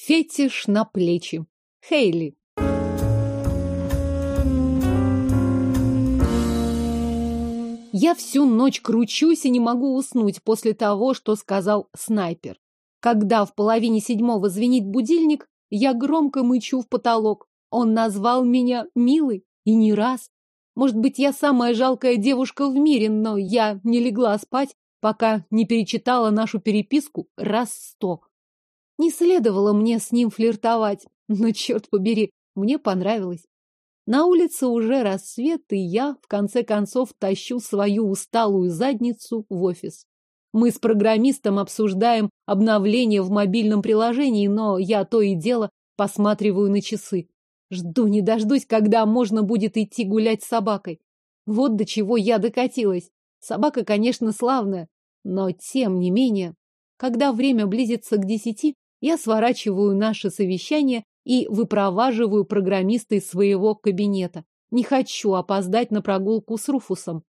Фетиш на плечи. Хейли. Я всю ночь кручусь и не могу уснуть после того, что сказал снайпер. Когда в половине седьмого звенит будильник, я громко мычу в потолок. Он назвал меня милой и не раз. Может быть, я самая жалкая девушка в мире, но я не легла спать, пока не перечитала нашу переписку раз сто. Не следовало мне с ним флиртовать, но, черт побери, мне понравилось. На улице уже рассвет, и я, в конце концов, тащу свою усталую задницу в офис. Мы с программистом обсуждаем обновление в мобильном приложении, но я то и дело посматриваю на часы. Жду не дождусь, когда можно будет идти гулять с собакой. Вот до чего я докатилась. Собака, конечно, славная, но тем не менее, когда время близится к десяти, я сворачиваю наше совещание и выпроваживаю программиста из своего кабинета. Не хочу опоздать на прогулку с Руфусом.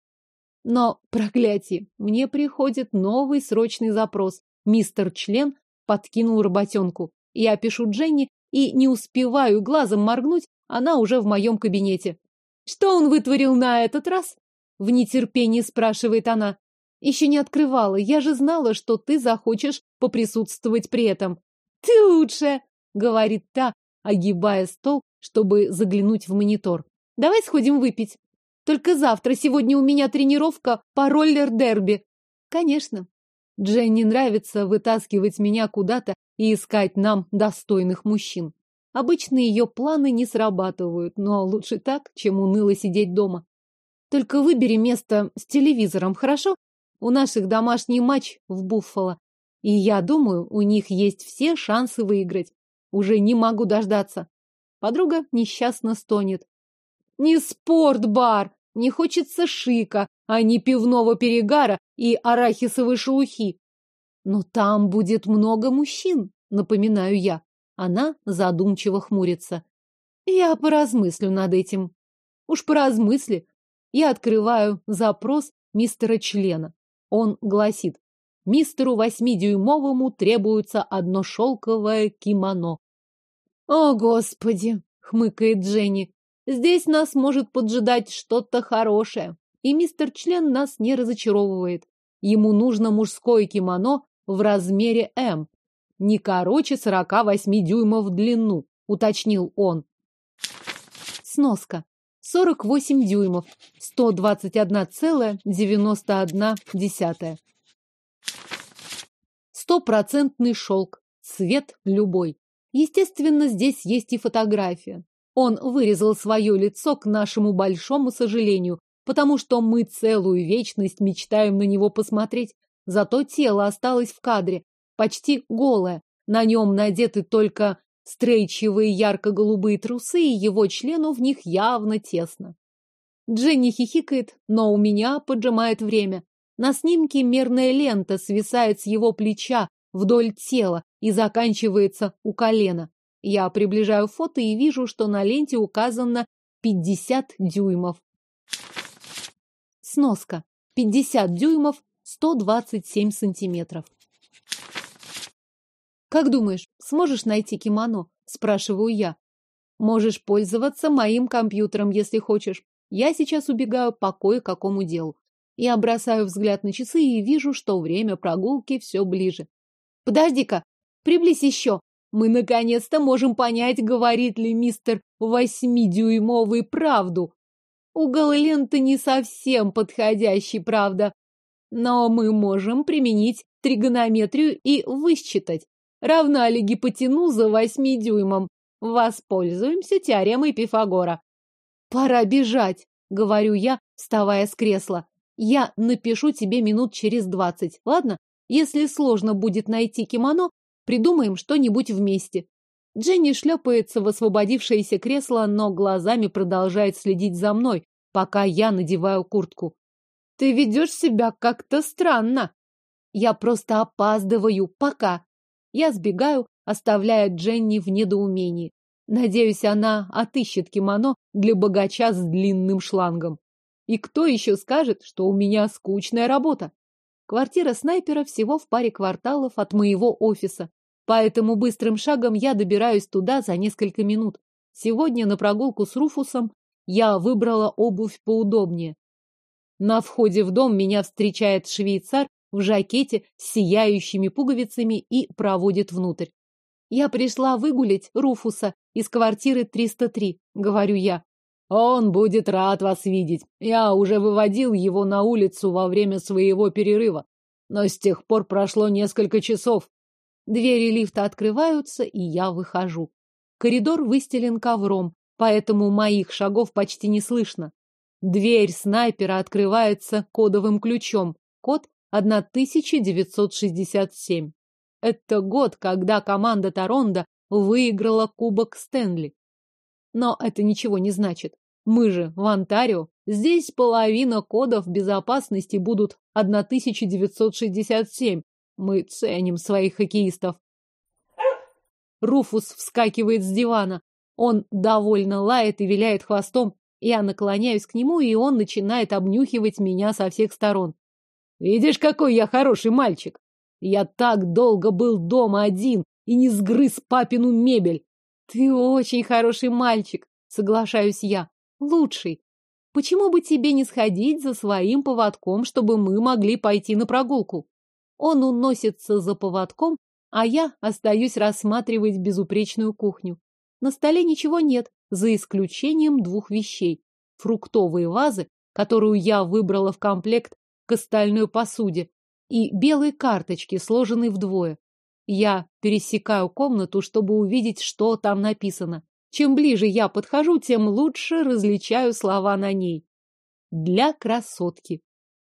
Но, проклятие, мне приходит новый срочный запрос. Мистер Член подкинул работенку. Я пишу Дженни и не успеваю глазом моргнуть, она уже в моем кабинете. Что он вытворил на этот раз? В нетерпении спрашивает она. Еще не открывала, я же знала, что ты захочешь поприсутствовать при этом. Ты лучшая, говорит та, огибая стол, чтобы заглянуть в монитор. Давай сходим выпить. Только завтра, сегодня у меня тренировка по роллер-дерби. Конечно. Дженни нравится вытаскивать меня куда-то и искать нам достойных мужчин. Обычно ее планы не срабатывают, но лучше так, чем уныло сидеть дома. Только выбери место с телевизором, хорошо? У наших домашний матч в Буффало. И я думаю, у них есть все шансы выиграть. Уже не могу дождаться. Подруга несчастно стонет. Не спортбар! Не хочется шика, а не пивного перегара и арахисовой шелухи. Но там будет много мужчин, напоминаю я. Она задумчиво хмурится. Я поразмыслю над этим. Уж поразмысли. Я открываю запрос мистера члена. Он гласит. Мистеру восьмидюймовому требуется одно шелковое кимоно. О, Господи! хмыкает Дженни. Здесь нас может поджидать что-то хорошее. И мистер Член нас не разочаровывает. Ему нужно мужское кимоно в размере М. Не короче 48 дюймов в длину, уточнил он. Сноска. 48 дюймов, 121,91. Стопроцентный шелк, цвет любой. Естественно, здесь есть и фотография. Он вырезал свое лицо к нашему большому сожалению, потому что мы целую вечность мечтаем на него посмотреть. Зато тело осталось в кадре, почти голое. На нем надеты только стрейчевые ярко-голубые трусы, и его члену в них явно тесно. Дженни хихикает, но у меня поджимает время. На снимке мерная лента свисает с его плеча вдоль тела и заканчивается у колена. Я приближаю фото и вижу, что на ленте указано 50 дюймов. Сноска. 50 дюймов, 127 сантиметров. Как думаешь, сможешь найти кимоно? Спрашиваю я. Можешь пользоваться моим компьютером, если хочешь. Я сейчас убегаю по кое-какому делу. Я бросаю взгляд на часы и вижу, что время прогулки все ближе. Подожди-ка, приблизь еще. Мы наконец-то можем понять, говорит ли мистер восьмидюймовый правду. Угол ленты не совсем подходящий, правда. Но мы можем применить тригонометрию и высчитать, равна ли гипотенуза восьми дюймам. Воспользуемся теоремой Пифагора. Пора бежать, говорю я, вставая с кресла. Я напишу тебе минут через двадцать, ладно? Если сложно будет найти кимоно, Придумаем что-нибудь вместе. Дженни шлепается в освободившееся кресло, но глазами продолжает следить за мной, пока я надеваю куртку. Ты ведешь себя как-то странно. Я просто опаздываю, пока. Я сбегаю, оставляя Дженни в недоумении. Надеюсь, она отыщет кимоно для богача с длинным шлангом. И кто еще скажет, что у меня скучная работа? Квартира снайпера всего в паре кварталов от моего офиса. Поэтому быстрым шагом я добираюсь туда за несколько минут. Сегодня на прогулку с Руфусом я выбрала обувь поудобнее. На входе в дом меня встречает швейцар в жакете с сияющими пуговицами и проводит внутрь. Я пришла выгулять Руфуса из квартиры 303, говорю я. Он будет рад вас видеть. Я уже выводил его на улицу во время своего перерыва. Но с тех пор прошло несколько часов. Двери лифта открываются, и я выхожу. Коридор выстелен ковром, поэтому моих шагов почти не слышно. Дверь снайпера открывается кодовым ключом. Код 1967. Это год, когда команда Торонто выиграла Кубок Стэнли. Но это ничего не значит. Мы же в Онтарио. Здесь половина кодов безопасности будут 1967. Мы ценим своих хоккеистов. Руфус вскакивает с дивана. Он довольно лает и виляет хвостом. Я наклоняюсь к нему, и он начинает обнюхивать меня со всех сторон. Видишь, какой я хороший мальчик. Я так долго был дома один и не сгрыз папину мебель. Ты очень хороший мальчик, соглашаюсь я. Лучший. Почему бы тебе не сходить за своим поводком, чтобы мы могли пойти на прогулку? Он уносится за поводком, а я остаюсь рассматривать безупречную кухню. На столе ничего нет, за исключением двух вещей. Фруктовые вазы, которую я выбрала в комплект к остальной посуде, и белые карточки, сложенные вдвое. Я пересекаю комнату, чтобы увидеть, что там написано. Чем ближе я подхожу, тем лучше различаю слова на ней. Для красотки.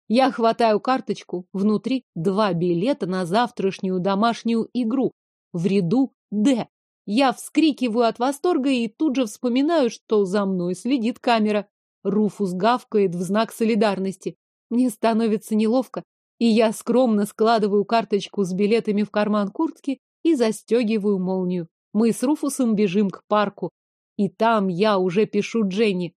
Я хватаю карточку, внутри два билета на завтрашнюю домашнюю игру в ряду «Д». Я вскрикиваю от восторга и тут же вспоминаю, что за мной следит камера. Руфус гавкает в знак солидарности. Мне становится неловко, и я скромно складываю карточку с билетами в карман куртки и застегиваю молнию. Мы с Руфусом бежим к парку, и там я уже пишу Дженни.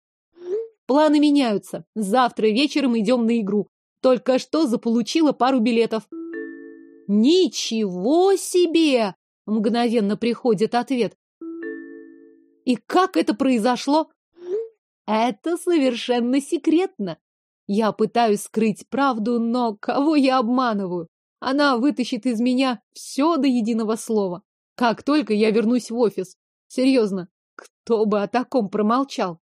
Планы меняются. Завтра вечером идем на игру. Только что заполучила пару билетов. Ничего себе! Мгновенно приходит ответ. И как это произошло? Это совершенно секретно. Я пытаюсь скрыть правду, но кого я обманываю? Она вытащит из меня все до единого слова. Как только я вернусь в офис. Серьезно, кто бы о таком промолчал?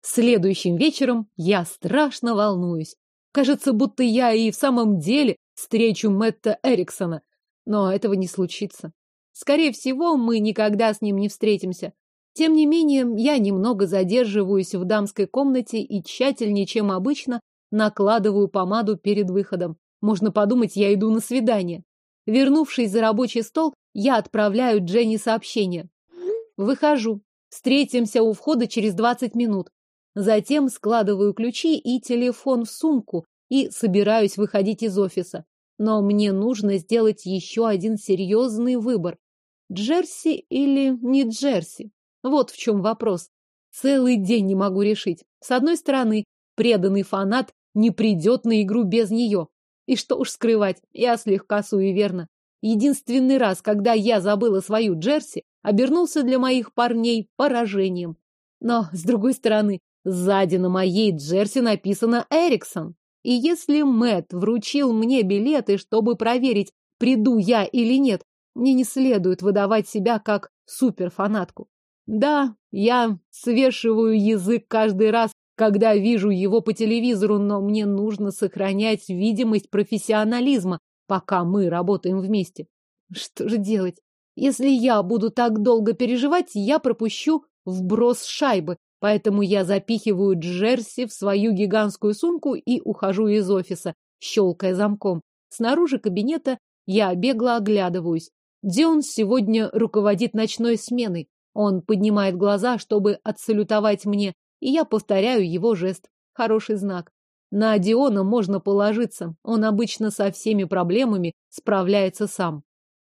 Следующим вечером я страшно волнуюсь. Кажется, будто я и в самом деле встречу Мэтта Эриксона. Но этого не случится. Скорее всего, мы никогда с ним не встретимся. Тем не менее, я немного задерживаюсь в дамской комнате и тщательнее, чем обычно, накладываю помаду перед выходом. Можно подумать, я иду на свидание. Вернувшись за рабочий стол, я отправляю Дженни сообщение. Выхожу. Встретимся у входа через 20 минут. Затем складываю ключи и телефон в сумку и собираюсь выходить из офиса. Но мне нужно сделать еще один серьезный выбор. Джерси или не Джерси? Вот в чем вопрос. Целый день не могу решить. С одной стороны, преданный фанат не придет на игру без нее. И что уж скрывать, я слегка суеверна. Единственный раз, когда я забыла свою Джерси, обернулся для моих парней поражением. Но, с другой стороны, сзади на моей Джерси написано «Эриксон». И если Мэт вручил мне билеты, чтобы проверить, приду я или нет, мне не следует выдавать себя как суперфанатку. Да, я свешиваю язык каждый раз, когда вижу его по телевизору, но мне нужно сохранять видимость профессионализма, пока мы работаем вместе. Что же делать? Если я буду так долго переживать, я пропущу вброс шайбы, поэтому я запихиваю Джерси в свою гигантскую сумку и ухожу из офиса, щелкая замком. Снаружи кабинета я бегло оглядываюсь. Где он сегодня руководит ночной сменой? Он поднимает глаза, чтобы отсалютовать мне, и я повторяю его жест. Хороший знак. На Диона можно положиться. Он обычно со всеми проблемами справляется сам.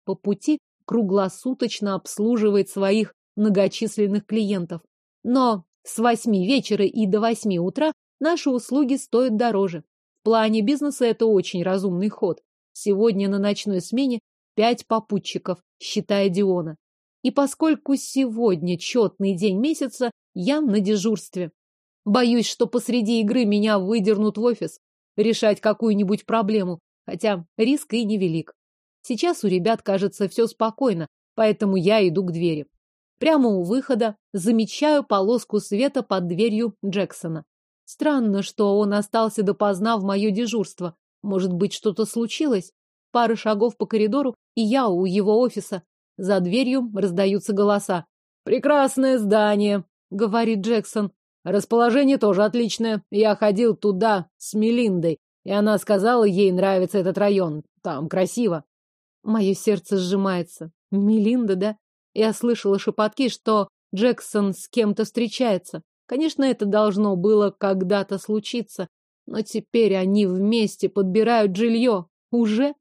По пути круглосуточно обслуживает своих многочисленных клиентов. Но с восьми вечера и до восьми утра наши услуги стоят дороже. В плане бизнеса это очень разумный ход. Сегодня на ночной смене пять попутчиков, считая Диона. И поскольку сегодня четный день месяца, я на дежурстве. Боюсь, что посреди игры меня выдернут в офис решать какую-нибудь проблему, хотя риск и невелик. Сейчас у ребят, кажется, все спокойно, поэтому я иду к двери. Прямо у выхода замечаю полоску света под дверью Джексона. Странно, что он остался допоздна в мое дежурство. Может быть, что-то случилось? Пара шагов по коридору, и я у его офиса. За дверью раздаются голоса. «Прекрасное здание», — говорит Джексон. «Расположение тоже отличное. Я ходил туда с Мелиндой, и она сказала, ей нравится этот район. Там красиво». Мое сердце сжимается. Мелинда, да? Я слышала шепотки, что Джексон с кем-то встречается. Конечно, это должно было когда-то случиться, но теперь они вместе подбирают жилье. Уже?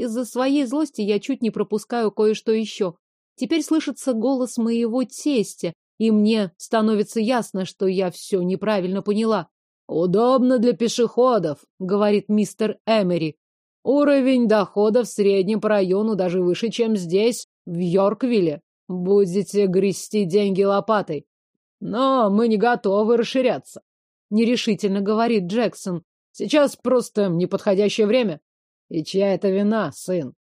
Из-за своей злости я чуть не пропускаю кое-что еще. Теперь слышится голос моего тестя, и мне становится ясно, что я все неправильно поняла. «Удобно для пешеходов», — говорит мистер Эмери. «Уровень доходов в среднем по району даже выше, чем здесь, в Йорквилле. Будете грести деньги лопатой. Но мы не готовы расширяться», — нерешительно говорит Джексон. «Сейчас просто неподходящее время. И чья это вина, сын?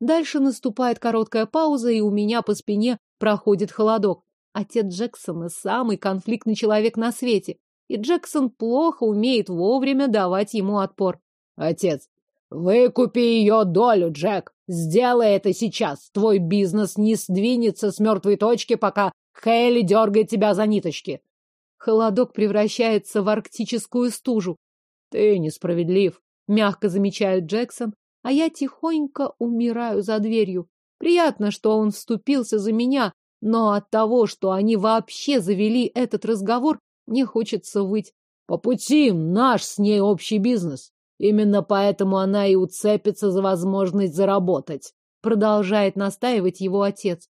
Дальше наступает короткая пауза, и у меня по спине проходит холодок. Отец Джексона самый конфликтный человек на свете, и Джексон плохо умеет вовремя давать ему отпор. Отец, выкупи ее долю, Джек. Сделай это сейчас. Твой бизнес не сдвинется с мертвой точки, пока Хейли дергает тебя за ниточки. Холодок превращается в арктическую стужу. Ты несправедлив мягко замечает Джексон, а я тихонько умираю за дверью. Приятно, что он вступился за меня, но от того, что они вообще завели этот разговор, мне хочется выть. По пути наш с ней общий бизнес. Именно поэтому она и уцепится за возможность заработать. Продолжает настаивать его отец.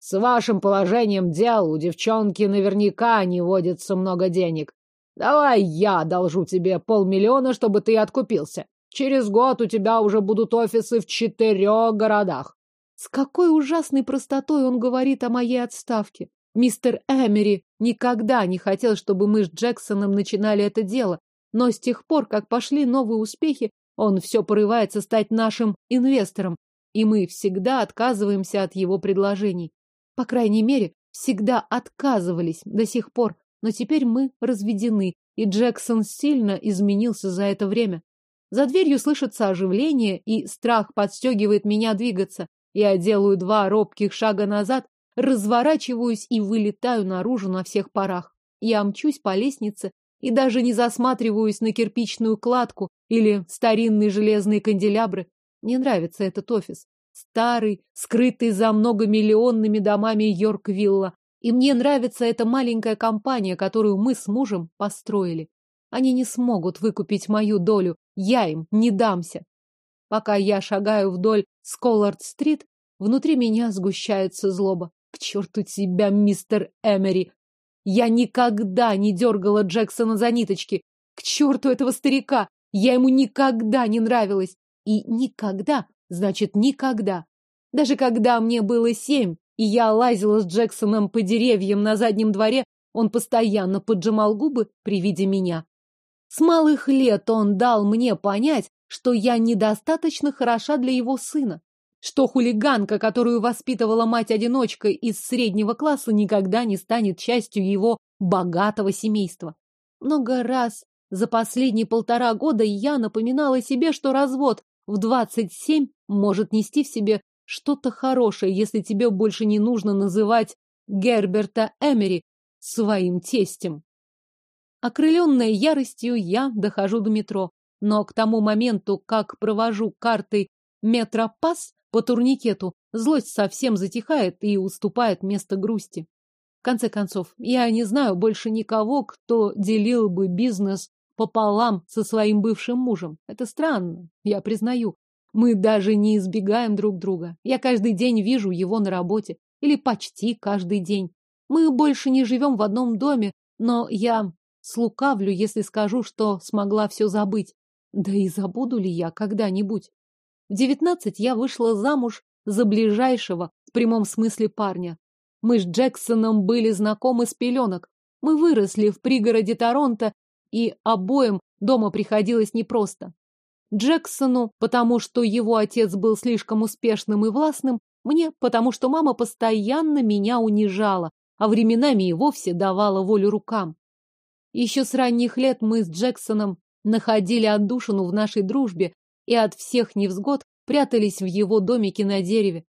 С вашим положением дел у девчонки наверняка не водится много денег. Давай я одолжу тебе полмиллиона, чтобы ты откупился. Через год у тебя уже будут офисы в четырех городах. С какой ужасной простотой он говорит о моей отставке. Мистер Эмери никогда не хотел, чтобы мы с Джексоном начинали это дело, но с тех пор, как пошли новые успехи, он все порывается стать нашим инвестором, и мы всегда отказываемся от его предложений. По крайней мере, всегда отказывались до сих пор. Но теперь мы разведены, и Джексон сильно изменился за это время. За дверью слышится оживление, и страх подстегивает меня двигаться. Я делаю два робких шага назад, разворачиваюсь и вылетаю наружу на всех парах. Я мчусь по лестнице и даже не засматриваюсь на кирпичную кладку или старинные железные канделябры. Мне нравится этот офис. Старый, скрытый за многомиллионными домами Йорквилла, и мне нравится эта маленькая компания, которую мы с мужем построили. Они не смогут выкупить мою долю, я им не дамся. Пока я шагаю вдоль Сколлард-стрит, внутри меня сгущается злоба. К черту тебя, мистер Эмери! Я никогда не дергала Джексона за ниточки. К черту этого старика! Я ему никогда не нравилась. И никогда, значит, никогда. Даже когда мне было семь, и я лазила с Джексоном по деревьям на заднем дворе, он постоянно поджимал губы при виде меня. С малых лет он дал мне понять, что я недостаточно хороша для его сына, что хулиганка, которую воспитывала мать-одиночка из среднего класса, никогда не станет частью его богатого семейства. Много раз за последние полтора года я напоминала себе, что развод в двадцать семь может нести в себе что-то хорошее, если тебе больше не нужно называть Герберта Эмери своим тестем. Окрыленная яростью, я дохожу до метро, но к тому моменту, как провожу картой метропас по турникету, злость совсем затихает и уступает место грусти. В конце концов, я не знаю больше никого, кто делил бы бизнес пополам со своим бывшим мужем. Это странно, я признаю. Мы даже не избегаем друг друга. Я каждый день вижу его на работе. Или почти каждый день. Мы больше не живем в одном доме, но я слукавлю, если скажу, что смогла все забыть. Да и забуду ли я когда-нибудь? В девятнадцать я вышла замуж за ближайшего, в прямом смысле, парня. Мы с Джексоном были знакомы с пеленок. Мы выросли в пригороде Торонто, и обоим дома приходилось непросто. Джексону, потому что его отец был слишком успешным и властным, мне, потому что мама постоянно меня унижала, а временами и вовсе давала волю рукам. Еще с ранних лет мы с Джексоном находили отдушину в нашей дружбе и от всех невзгод прятались в его домике на дереве.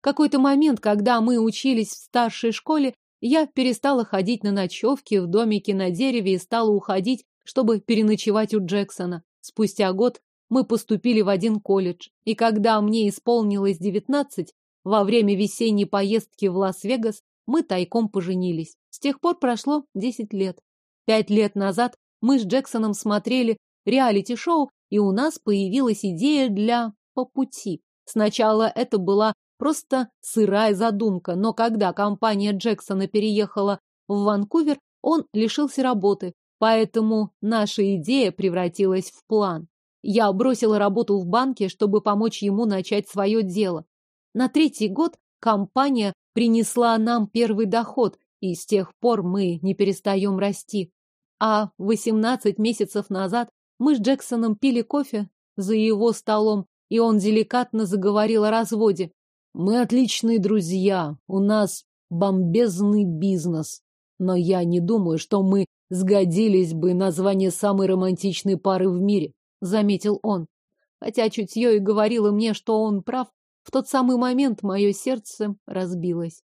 Какой-то момент, когда мы учились в старшей школе, я перестала ходить на ночевки в домике на дереве и стала уходить, чтобы переночевать у Джексона. Спустя год мы поступили в один колледж, и когда мне исполнилось девятнадцать, во время весенней поездки в Лас-Вегас мы тайком поженились. С тех пор прошло десять лет. Пять лет назад мы с Джексоном смотрели реалити-шоу, и у нас появилась идея для «по пути». Сначала это была просто сырая задумка, но когда компания Джексона переехала в Ванкувер, он лишился работы, поэтому наша идея превратилась в план. Я бросила работу в банке, чтобы помочь ему начать свое дело. На третий год компания принесла нам первый доход, и с тех пор мы не перестаем расти. А 18 месяцев назад мы с Джексоном пили кофе за его столом, и он деликатно заговорил о разводе. Мы отличные друзья, у нас бомбезный бизнес. Но я не думаю, что мы сгодились бы на звание самой романтичной пары в мире, заметил он. Хотя чутье и говорило мне, что он прав, в тот самый момент мое сердце разбилось.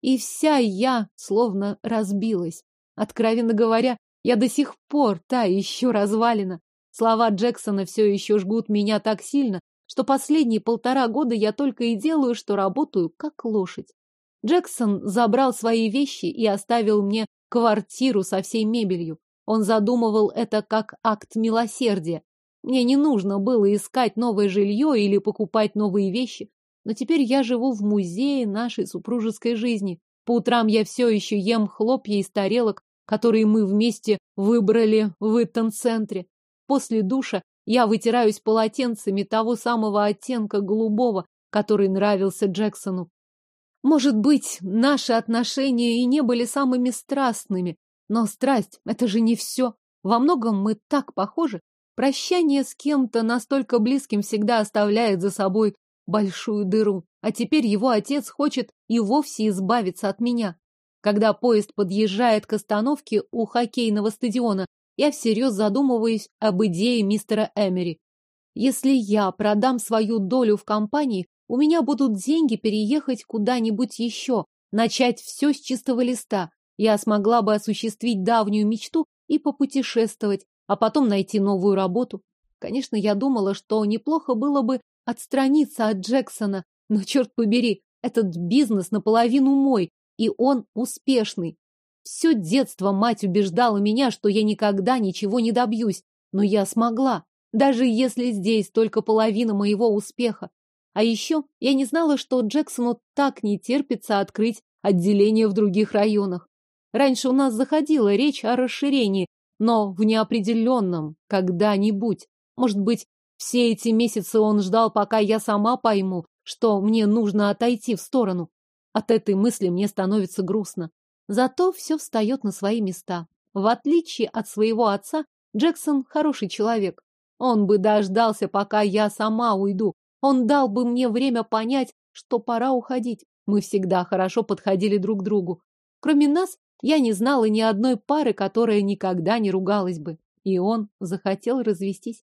И вся я словно разбилась. Откровенно говоря, я до сих пор та еще развалина. Слова Джексона все еще жгут меня так сильно, что последние полтора года я только и делаю, что работаю как лошадь. Джексон забрал свои вещи и оставил мне квартиру со всей мебелью. Он задумывал это как акт милосердия. Мне не нужно было искать новое жилье или покупать новые вещи. Но теперь я живу в музее нашей супружеской жизни. По утрам я все еще ем хлопья из тарелок, которые мы вместе выбрали в Иттон-центре. После душа я вытираюсь полотенцами того самого оттенка голубого, который нравился Джексону. Может быть, наши отношения и не были самыми страстными, но страсть — это же не все. Во многом мы так похожи. Прощание с кем-то настолько близким всегда оставляет за собой большую дыру. А теперь его отец хочет и вовсе избавиться от меня. Когда поезд подъезжает к остановке у хоккейного стадиона, я всерьез задумываюсь об идее мистера Эмери. Если я продам свою долю в компании, у меня будут деньги переехать куда-нибудь еще, начать все с чистого листа. Я смогла бы осуществить давнюю мечту и попутешествовать, а потом найти новую работу. Конечно, я думала, что неплохо было бы отстраниться от Джексона, но, черт побери, этот бизнес наполовину мой, и он успешный. Все детство мать убеждала меня, что я никогда ничего не добьюсь, но я смогла, даже если здесь только половина моего успеха. А еще я не знала, что Джексону так не терпится открыть отделение в других районах. Раньше у нас заходила речь о расширении, но в неопределенном когда-нибудь. Может быть, все эти месяцы он ждал, пока я сама пойму, что мне нужно отойти в сторону. От этой мысли мне становится грустно. Зато все встает на свои места. В отличие от своего отца, Джексон хороший человек. Он бы дождался, пока я сама уйду. Он дал бы мне время понять, что пора уходить. Мы всегда хорошо подходили друг к другу. Кроме нас, я не знала ни одной пары, которая никогда не ругалась бы. И он захотел развестись.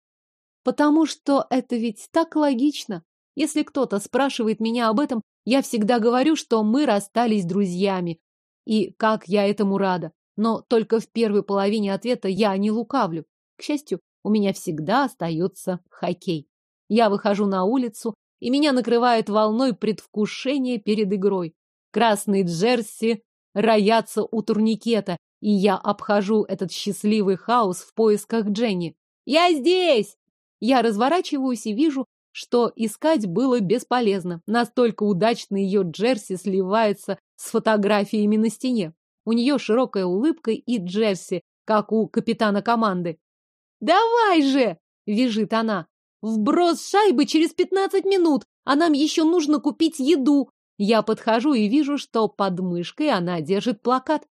Потому что это ведь так логично. Если кто-то спрашивает меня об этом, я всегда говорю, что мы расстались друзьями, и как я этому рада. Но только в первой половине ответа я не лукавлю. К счастью, у меня всегда остается хоккей. Я выхожу на улицу, и меня накрывает волной предвкушения перед игрой. Красные джерси роятся у турникета, и я обхожу этот счастливый хаос в поисках Дженни. «Я здесь!» Я разворачиваюсь и вижу, что искать было бесполезно. Настолько удачно ее джерси сливается с фотографиями на стене. У нее широкая улыбка и джерси, как у капитана команды. «Давай же!» — визжит она. «Вброс шайбы через пятнадцать минут! а нам еще нужно купить еду. Я подхожу и вижу, что под мышкой она держит плакат.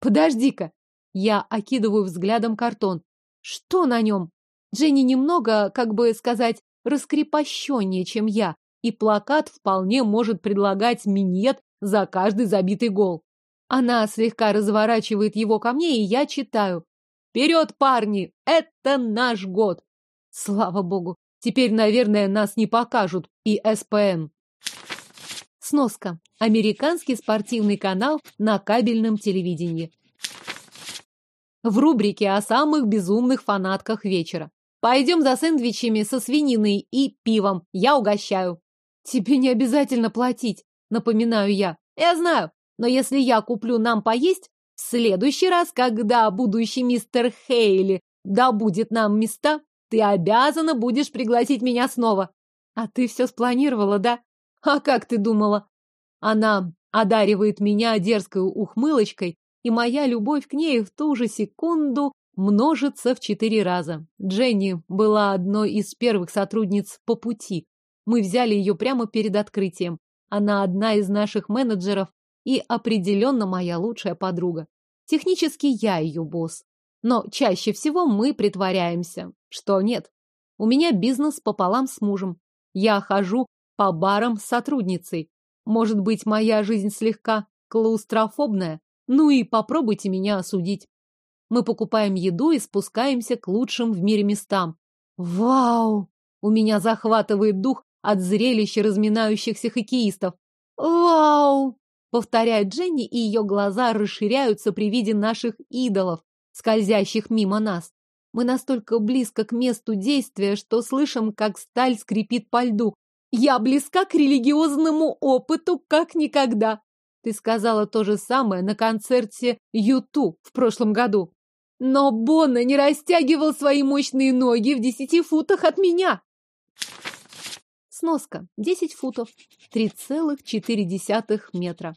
Подожди-ка. Я окидываю взглядом картон. Что на нем? Дженни немного, как бы сказать, раскрепощеннее, чем я, и плакат вполне может предлагать минет за каждый забитый гол. Она слегка разворачивает его ко мне, и я читаю. «Вперед, парни! Это наш год!» Слава богу! Теперь, наверное, нас не покажут и СПН. Сноска. Американский спортивный канал на кабельном телевидении. В рубрике о самых безумных фанатках вечера. Пойдем за сэндвичами со свининой и пивом. Я угощаю. Тебе не обязательно платить, напоминаю я. Я знаю, но если я куплю нам поесть, в следующий раз, когда будущий мистер Хейли добудет нам места, ты обязана будешь пригласить меня снова. А ты все спланировала, да? А как ты думала? Она одаривает меня дерзкой ухмылочкой, и моя любовь к ней в ту же секунду множится в четыре раза. Дженни была одной из первых сотрудниц по пути. Мы взяли ее прямо перед открытием. Она одна из наших менеджеров и определенно моя лучшая подруга. Технически я ее босс. Но чаще всего мы притворяемся, что нет. У меня бизнес пополам с мужем. Я хожу по барам с сотрудницей. Может быть, моя жизнь слегка клаустрофобная? Ну и попробуйте меня осудить. Мы покупаем еду и спускаемся к лучшим в мире местам. Вау! У меня захватывает дух от зрелища разминающихся хоккеистов. Вау! Повторяет Дженни, и ее глаза расширяются при виде наших идолов, скользящих мимо нас. Мы настолько близко к месту действия, что слышим, как сталь скрипит по льду. Я близка к религиозному опыту, как никогда. Ты сказала то же самое на концерте Юту в прошлом году. Но Бонна не растягивал свои мощные ноги в десяти футах от меня. Сноска. Десять футов. Три целых четыре десятых метра.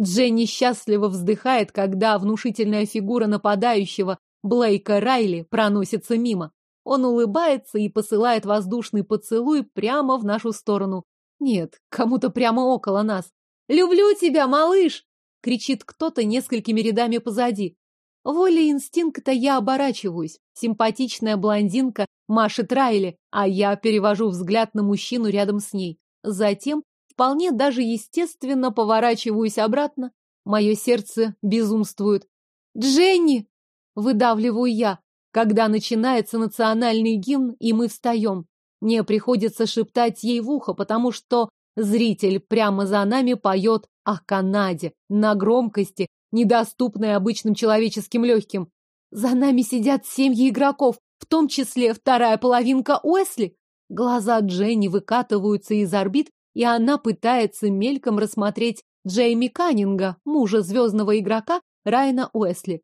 Дженни счастливо вздыхает, когда внушительная фигура нападающего Блейка Райли проносится мимо. Он улыбается и посылает воздушный поцелуй прямо в нашу сторону. Нет, кому-то прямо около нас. «Люблю тебя, малыш!» — кричит кто-то несколькими рядами позади. Волей инстинкта я оборачиваюсь. Симпатичная блондинка машет Райли, а я перевожу взгляд на мужчину рядом с ней. Затем, вполне даже естественно, поворачиваюсь обратно. Мое сердце безумствует. «Дженни!» — выдавливаю я, когда начинается национальный гимн, и мы встаем. Мне приходится шептать ей в ухо, потому что зритель прямо за нами поет о Канаде на громкости, недоступной обычным человеческим легким. За нами сидят семьи игроков, в том числе вторая половинка Уэсли. Глаза Дженни выкатываются из орбит, и она пытается мельком рассмотреть Джейми Каннинга, мужа звездного игрока Райана Уэсли.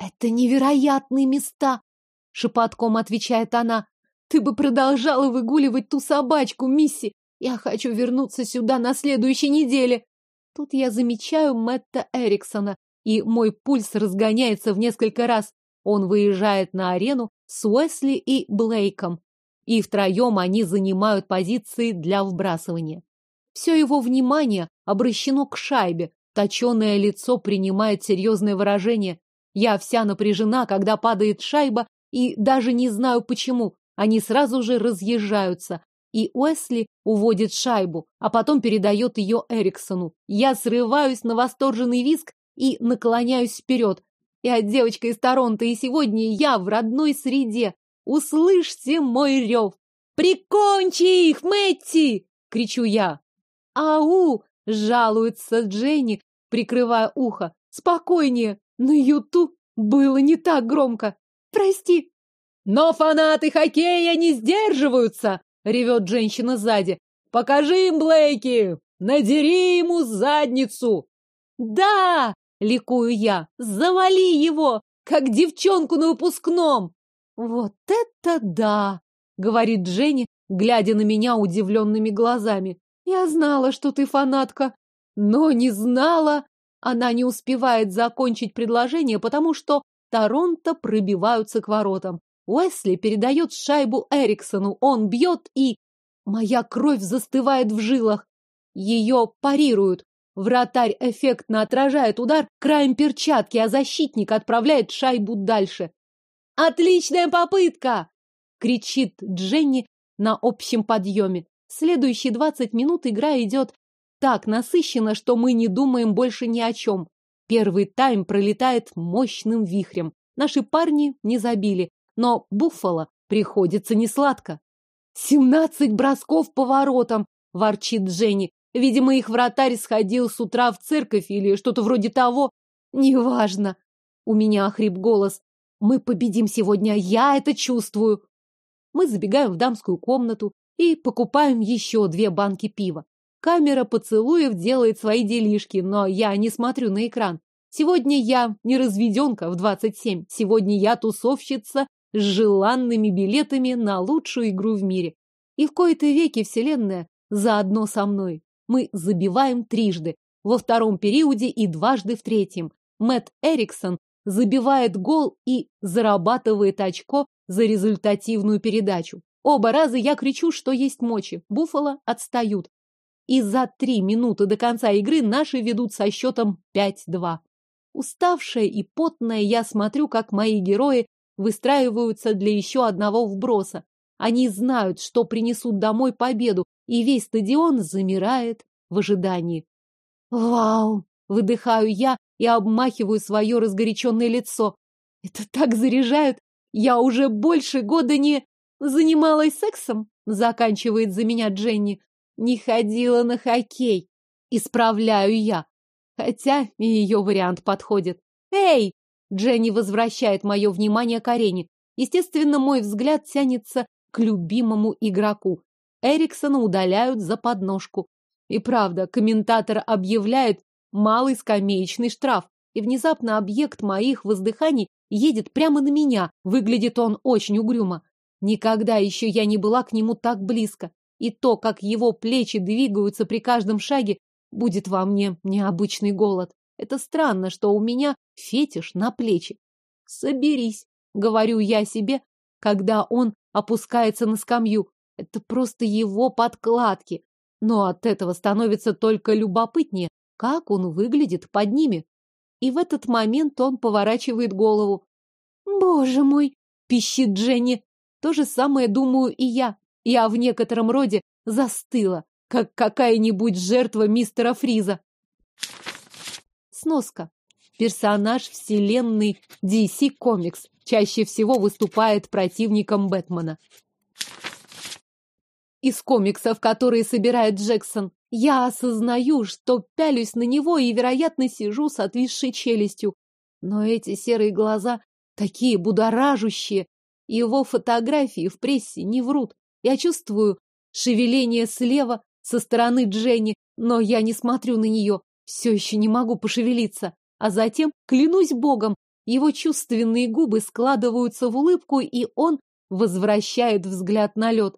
«Это невероятные места!» — шепотком отвечает она. «Ты бы продолжала выгуливать ту собачку, Мисси! Я хочу вернуться сюда на следующей неделе!» Тут я замечаю Мэтта Эриксона, и мой пульс разгоняется в несколько раз. Он выезжает на арену с Уэсли и Блейком, и втроем они занимают позиции для вбрасывания. Все его внимание обращено к шайбе, точеное лицо принимает серьезное выражение. Я вся напряжена, когда падает шайба, и даже не знаю почему. Они сразу же разъезжаются, и Уэсли уводит шайбу, а потом передает ее Эриксону. Я срываюсь на восторженный визг и наклоняюсь вперед. Я девочка из Торонто, и сегодня я в родной среде. Услышьте мой рев. «Прикончи их, Мэтти!» — кричу я. «Ау!» — жалуется Дженни, прикрывая ухо. «Спокойнее! На юту было не так громко! Прости!» «Но фанаты хоккея не сдерживаются!» — ревет женщина сзади. «Покажи им, Блейки! Надери ему задницу!» «Да!» — ликую я. «Завали его, как девчонку на выпускном!» «Вот это да!» — говорит Дженни, глядя на меня удивленными глазами. «Я знала, что ты фанатка, но не знала...» Она не успевает закончить предложение, потому что Торонто пробиваются к воротам. Уэсли передает шайбу Эриксону, он бьет и... Моя кровь застывает в жилах. Ее парируют. Вратарь эффектно отражает удар краем перчатки, а защитник отправляет шайбу дальше. «Отличная попытка!» — кричит Дженни на общем подъеме. Следующие двадцать минут игра идет так насыщенно, что мы не думаем больше ни о чем. Первый тайм пролетает мощным вихрем. Наши парни не забили, но Буффало приходится несладко. «Семнадцать бросков по воротам!» – ворчит Дженни. Видимо, их вратарь сходил с утра в церковь или что-то вроде того. Неважно. У меня охрип голос. Мы победим сегодня, я это чувствую. Мы забегаем в дамскую комнату и покупаем еще две банки пива. Камера поцелуев делает свои делишки, но я не смотрю на экран. Сегодня я не разведенка в 27. Сегодня я тусовщица с желанными билетами на лучшую игру в мире. И в кои-то веки вселенная заодно со мной. Мы забиваем трижды. Во втором периоде и дважды в третьем. Мэтт Эриксон забивает гол и зарабатывает очко за результативную передачу. Оба раза я кричу, что есть мочи. Буффало отстают. И за три минуты до конца игры наши ведут со счетом 5-2. Уставшая и потная я смотрю, как мои герои выстраиваются для еще одного вброса. Они знают, что принесут домой победу, и весь стадион замирает в ожидании. «Вау!» — выдыхаю я и обмахиваю свое разгоряченное лицо. «Это так заряжают! Я уже больше года не занималась сексом!» — заканчивает за меня Дженни. «Не ходила на хоккей!» Исправляю я. Хотя и ее вариант подходит. «Эй!» Дженни возвращает мое внимание к арене. Естественно, мой взгляд тянется к любимому игроку. Эриксона удаляют за подножку. И правда, комментатор объявляет малый скамеечный штраф, и внезапно объект моих воздыханий едет прямо на меня. Выглядит он очень угрюмо. Никогда еще я не была к нему так близко. И то, как его плечи двигаются при каждом шаге, будет во мне необычный голод. Это странно, что у меня фетиш на плечи. Соберись, говорю я себе, когда он опускается на скамью. Это просто его подкладки. Но от этого становится только любопытнее, как он выглядит под ними. И в этот момент он поворачивает голову. «Боже мой!» — пищит Дженни. То же самое думаю и я. Я в некотором роде застыла, как какая-нибудь жертва мистера Фриза. Сноска. Персонаж вселенной DC Comics чаще всего выступает противником Бэтмена. Из комиксов, которые собирает Джексон, я осознаю, что пялюсь на него и, вероятно, сижу с отвисшей челюстью. Но эти серые глаза такие будоражущие. Его фотографии в прессе не врут. Я чувствую шевеление слева со стороны Дженни, но я не смотрю на нее. Все еще не могу пошевелиться. А затем, клянусь богом, его чувственные губы складываются в улыбку, и он возвращает взгляд на лед.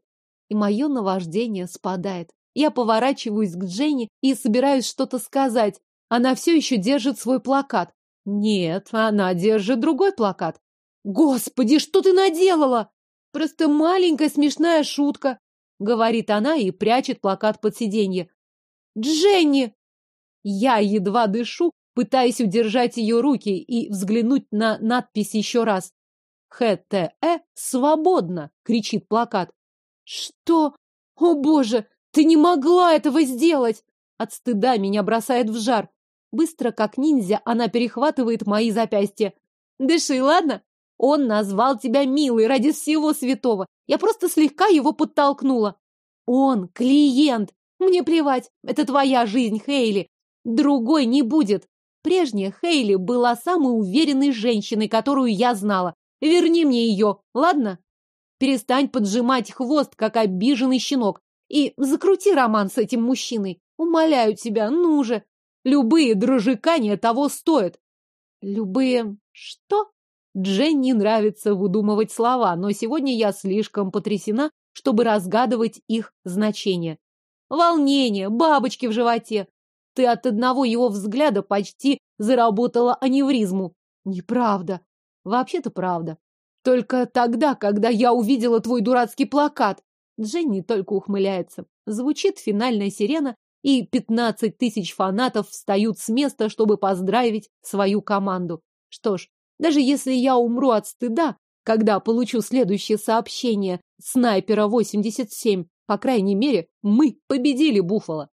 И мое наваждение спадает. Я поворачиваюсь к Дженни и собираюсь что-то сказать. Она все еще держит свой плакат. Нет, она держит другой плакат. Господи, что ты наделала? Просто маленькая смешная шутка, говорит она и прячет плакат под сиденье. Дженни! Я едва дышу, пытаясь удержать ее руки и взглянуть на надпись еще раз. ХТЭ свободно, кричит плакат. Что? О боже, ты не могла этого сделать! От стыда меня бросает в жар. Быстро, как ниндзя, она перехватывает мои запястья. Дыши, ладно? Он назвал тебя милой ради всего святого. Я просто слегка его подтолкнула. Он клиент. Мне плевать. Это твоя жизнь, Хейли. Другой не будет. Прежняя Хейли была самой уверенной женщиной, которую я знала. Верни мне ее, ладно? Перестань поджимать хвост, как обиженный щенок. И закрути роман с этим мужчиной. Умоляю тебя, ну же. Любые дрожекания того стоят. Любые... что? Дженни нравится выдумывать слова, но сегодня я слишком потрясена, чтобы разгадывать их значение. Волнение, бабочки в животе. Ты от одного его взгляда почти заработала аневризму. Неправда. Вообще-то правда. Только тогда, когда я увидела твой дурацкий плакат. Дженни только ухмыляется. Звучит финальная сирена, и 15 тысяч фанатов встают с места, чтобы поздравить свою команду. Что ж, даже если я умру от стыда, когда получу следующее сообщение снайпера 87, по крайней мере, мы победили Буффало.